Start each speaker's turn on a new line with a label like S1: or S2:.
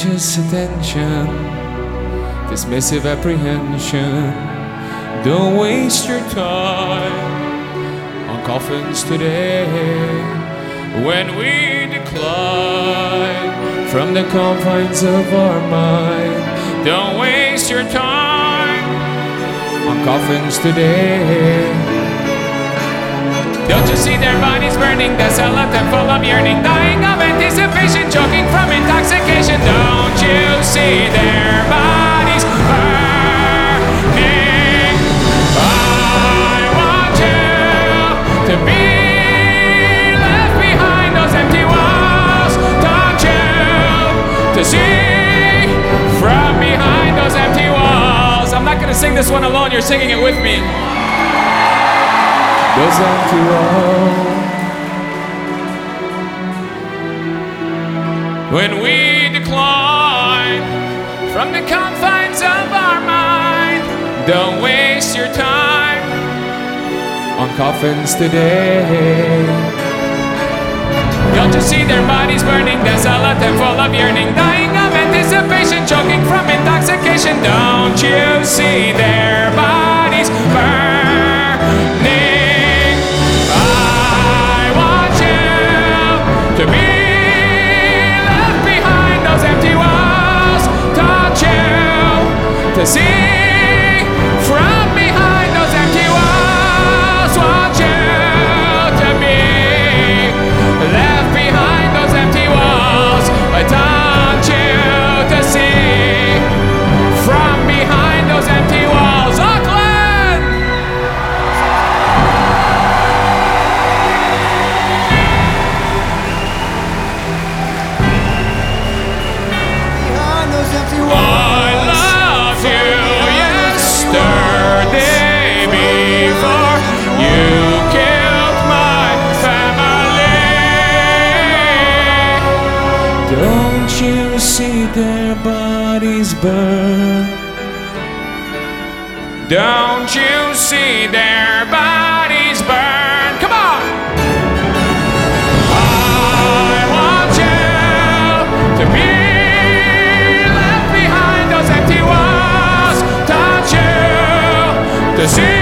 S1: anxious attention, dismissive apprehension. Don't waste your time on coffins today when we decline from the confines of our mind. Don't waste your time on coffins today. Don't you see their bodies burning, desolate and full of yearning, dying to see from behind those empty walls? I'm not gonna sing this one alone. You're singing it with me. Those empty walls. When we decline from the confines of our mind, don't waste your time on coffins today. Don't you see their bodies burning, and full of yearning, dying of anticipation, choking from intoxication? Don't you see their bodies burning? I want you to be left behind those empty walls. Don't you to see yesterday before you killed my family. Don't you see their bodies burn? Don't you see their Este, decir.